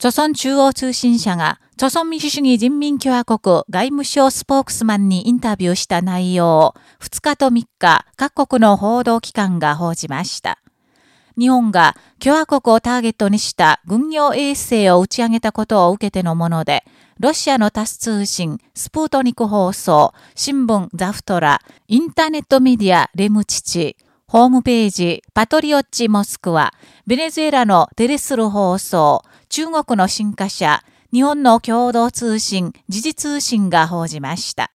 朝鮮中央通信社が、朝鮮民主主義人民共和国外務省スポークスマンにインタビューした内容を2日と3日、各国の報道機関が報じました。日本が共和国をターゲットにした軍用衛星を打ち上げたことを受けてのもので、ロシアのタス通信、スプートニク放送、新聞ザフトラ、インターネットメディアレムチチ、ホームページ、パトリオッチモスクは、ベネズエラのテレスル放送、中国の新華社、日本の共同通信、時事通信が報じました。